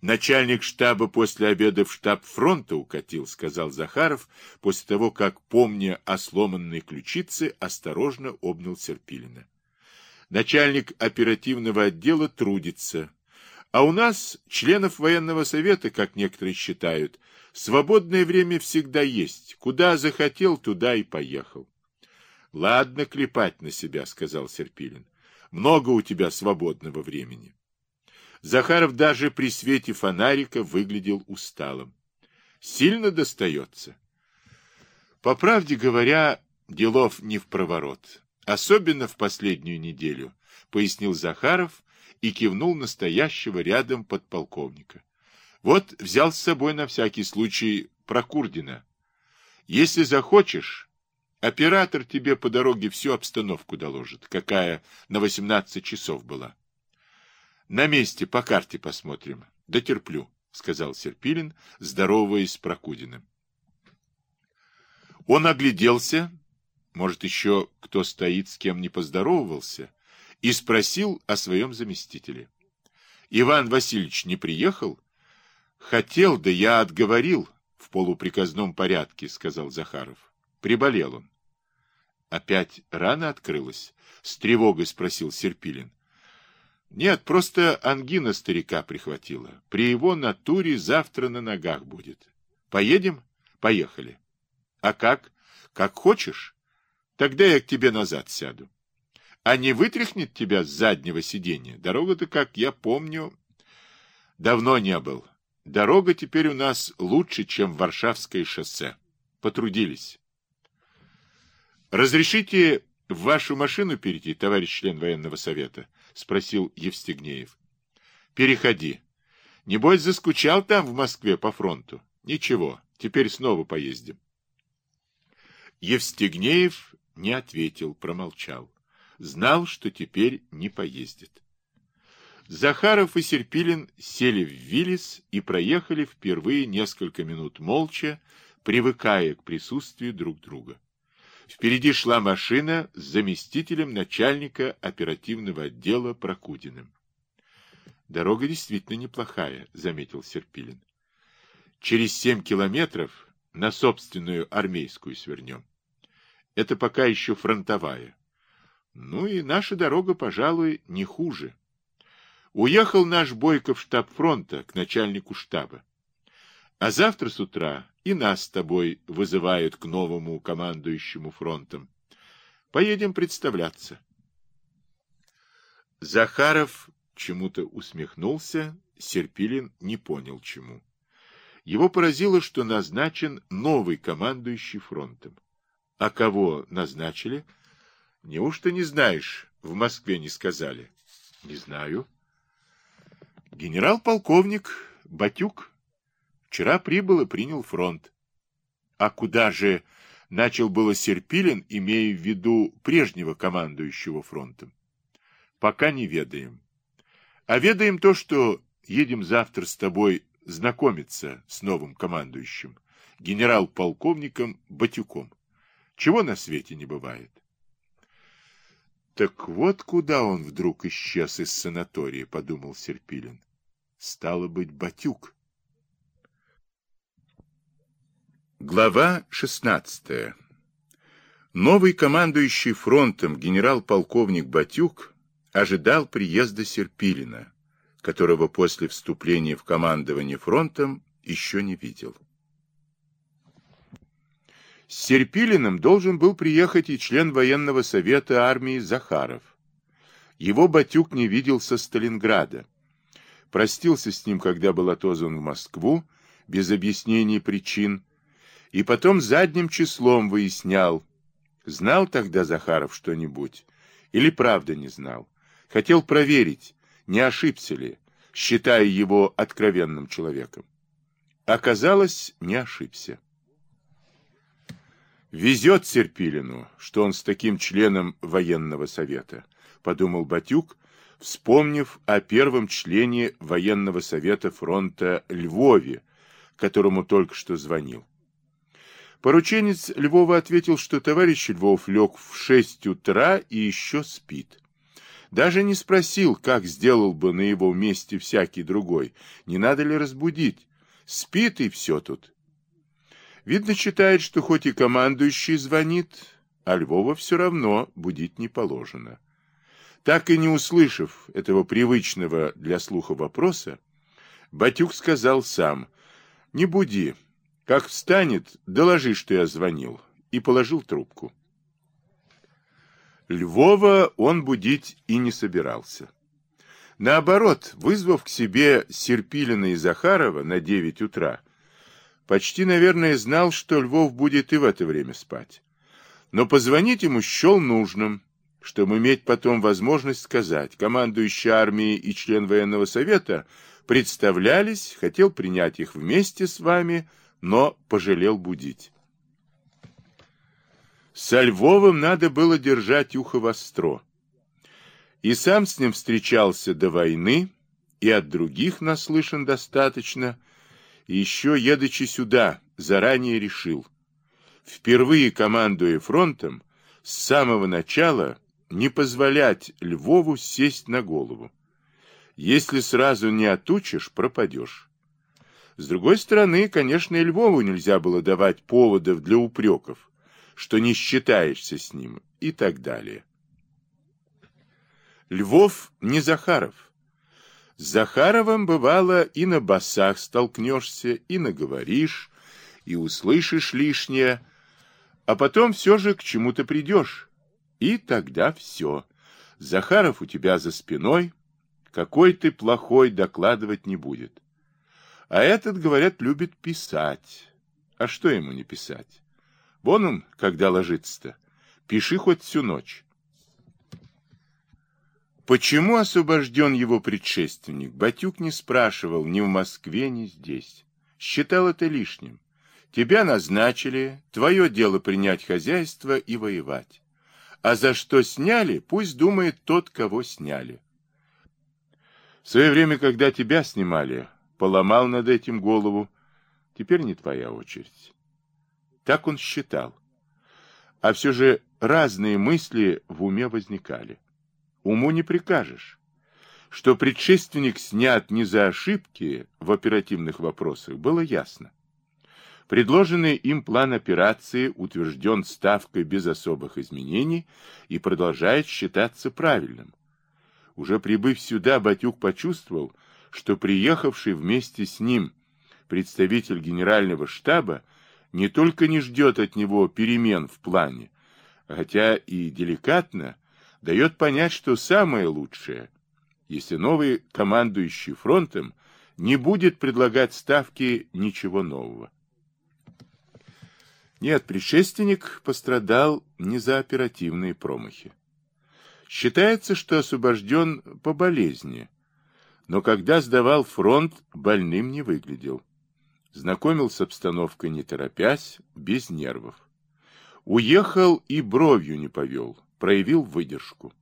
Начальник штаба после обеда в штаб фронта укатил, сказал Захаров, после того, как, помня о сломанной ключице, осторожно обнял Серпилина. Начальник оперативного отдела трудится, а у нас, членов военного совета, как некоторые считают, свободное время всегда есть. Куда захотел, туда и поехал. Ладно клепать на себя, сказал Серпилин. Много у тебя свободного времени. Захаров даже при свете фонарика выглядел усталым. Сильно достается. По правде говоря, делов не в проворот. Особенно в последнюю неделю, пояснил Захаров и кивнул настоящего рядом подполковника. Вот взял с собой на всякий случай Прокурдина. Если захочешь, оператор тебе по дороге всю обстановку доложит, какая на 18 часов была. На месте по карте посмотрим. Дотерплю, сказал Серпилин, здороваясь с Прокудиным. Он огляделся, может, еще кто стоит, с кем не поздоровался, и спросил о своем заместителе. Иван Васильевич не приехал? Хотел, да я отговорил в полуприказном порядке, сказал Захаров. Приболел он. Опять рана открылась? С тревогой спросил Серпилин. Нет, просто ангина старика прихватила. При его натуре завтра на ногах будет. Поедем? Поехали. А как? Как хочешь? Тогда я к тебе назад сяду. А не вытряхнет тебя с заднего сиденья? Дорога-то, как я помню, давно не был. Дорога теперь у нас лучше, чем Варшавское шоссе. Потрудились. Разрешите в вашу машину перейти, товарищ член военного совета? — спросил Евстигнеев. — Переходи. Небось, заскучал там, в Москве, по фронту? Ничего, теперь снова поездим. Евстигнеев не ответил, промолчал. Знал, что теперь не поездит. Захаров и Серпилин сели в Виллис и проехали впервые несколько минут молча, привыкая к присутствию друг друга. Впереди шла машина с заместителем начальника оперативного отдела Прокудиным. Дорога действительно неплохая, заметил Серпилин. Через семь километров на собственную армейскую свернем. Это пока еще фронтовая. Ну и наша дорога, пожалуй, не хуже. Уехал наш Бойков в штаб фронта к начальнику штаба. А завтра с утра и нас с тобой вызывают к новому командующему фронтом. Поедем представляться. Захаров чему-то усмехнулся, Серпилин не понял чему. Его поразило, что назначен новый командующий фронтом. А кого назначили? Неужто не знаешь, в Москве не сказали? Не знаю. Генерал-полковник Батюк. Вчера прибыл и принял фронт. А куда же начал было Серпилин, имея в виду прежнего командующего фронтом? Пока не ведаем. А ведаем то, что едем завтра с тобой знакомиться с новым командующим, генерал-полковником Батюком. Чего на свете не бывает. Так вот куда он вдруг исчез из санатория, подумал Серпилин. Стало быть, Батюк. Глава 16. Новый командующий фронтом генерал-полковник Батюк ожидал приезда Серпилина, которого после вступления в командование фронтом еще не видел. С Серпилиным должен был приехать и член военного совета армии Захаров. Его Батюк не видел со Сталинграда. Простился с ним, когда был отозван в Москву, без объяснений причин, и потом задним числом выяснял, знал тогда Захаров что-нибудь или правда не знал. Хотел проверить, не ошибся ли, считая его откровенным человеком. Оказалось, не ошибся. «Везет Серпилину, что он с таким членом военного совета», — подумал Батюк, вспомнив о первом члене военного совета фронта Львове, которому только что звонил. Порученец Львова ответил, что товарищ Львов лег в шесть утра и еще спит. Даже не спросил, как сделал бы на его месте всякий другой. Не надо ли разбудить? Спит и все тут. Видно, считает, что хоть и командующий звонит, а Львова все равно будить не положено. Так и не услышав этого привычного для слуха вопроса, Батюк сказал сам, «Не буди. Как встанет, доложи, что я звонил», и положил трубку. Львова он будить и не собирался. Наоборот, вызвав к себе Серпилина и Захарова на девять утра, почти, наверное, знал, что Львов будет и в это время спать. Но позвонить ему счел нужным, чтобы иметь потом возможность сказать, командующий армией и член военного совета представлялись, хотел принять их вместе с вами, но пожалел будить. Со Львовым надо было держать ухо востро. И сам с ним встречался до войны, и от других наслышан достаточно, и еще, едучи сюда, заранее решил. Впервые командуя фронтом, с самого начала не позволять Львову сесть на голову. Если сразу не отучишь, пропадешь. С другой стороны, конечно, и Львову нельзя было давать поводов для упреков что не считаешься с ним и так далее. Львов не Захаров. С Захаровым бывало и на басах столкнешься, и наговоришь, и услышишь лишнее, а потом все же к чему-то придешь. И тогда все. Захаров у тебя за спиной, какой ты плохой докладывать не будет. А этот, говорят, любит писать. А что ему не писать? Вон он, когда ложится-то. Пиши хоть всю ночь. Почему освобожден его предшественник, Батюк не спрашивал ни в Москве, ни здесь. Считал это лишним. Тебя назначили, твое дело принять хозяйство и воевать. А за что сняли, пусть думает тот, кого сняли. В свое время, когда тебя снимали, поломал над этим голову. Теперь не твоя очередь. Так он считал. А все же разные мысли в уме возникали. Уму не прикажешь. Что предшественник снят не за ошибки в оперативных вопросах, было ясно. Предложенный им план операции утвержден ставкой без особых изменений и продолжает считаться правильным. Уже прибыв сюда, Батюк почувствовал, что приехавший вместе с ним представитель генерального штаба не только не ждет от него перемен в плане, хотя и деликатно дает понять, что самое лучшее, если новый командующий фронтом не будет предлагать ставки ничего нового. Нет, предшественник пострадал не за оперативные промахи. Считается, что освобожден по болезни, но когда сдавал фронт, больным не выглядел. Знакомил с обстановкой не торопясь, без нервов. Уехал и бровью не повел, проявил выдержку.